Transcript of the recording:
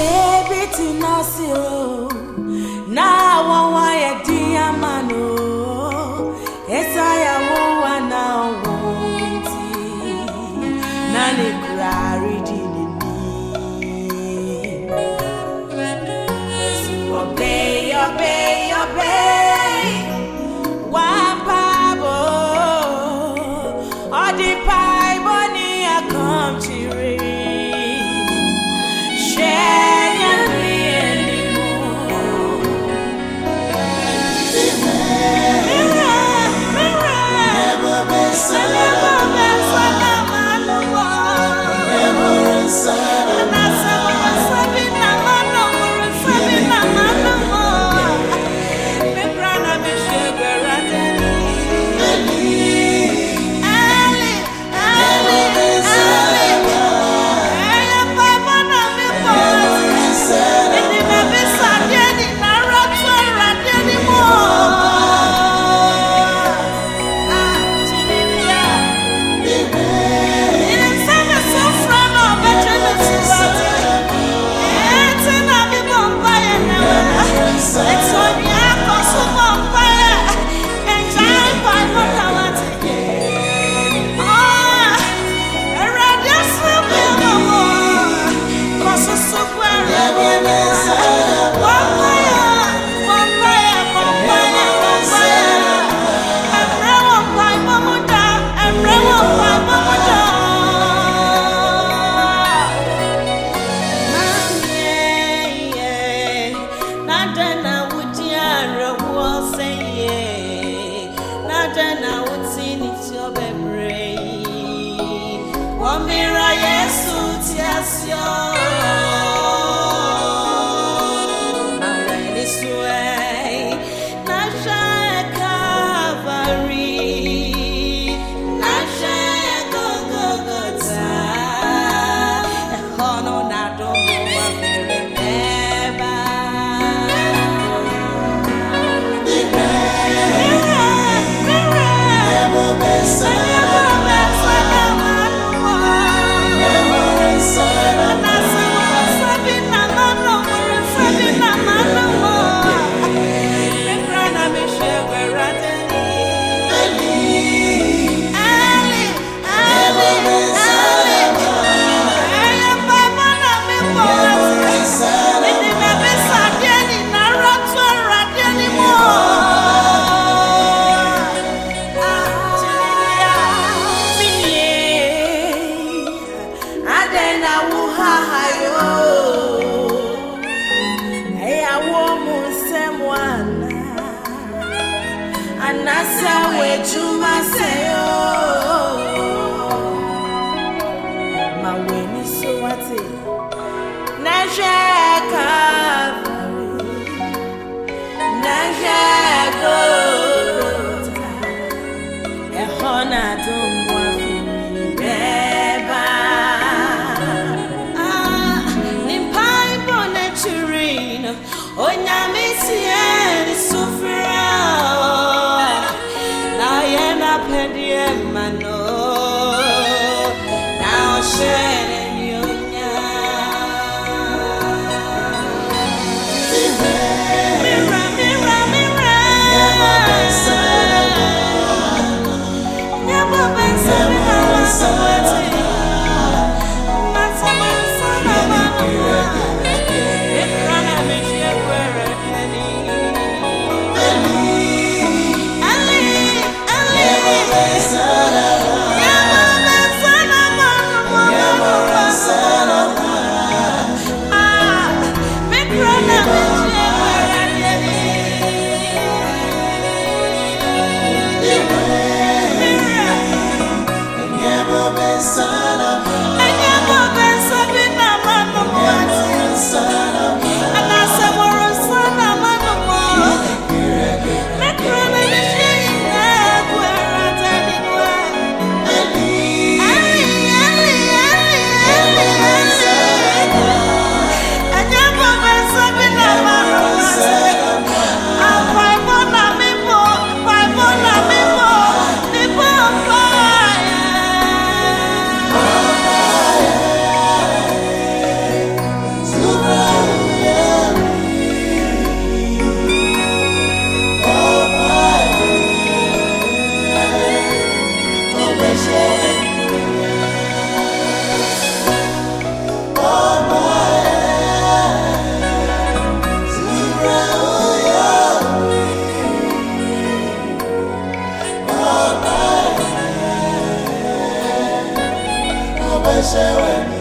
baby, tina siro. òmìnira Jésù tí a sí. Oi, na messia. wewe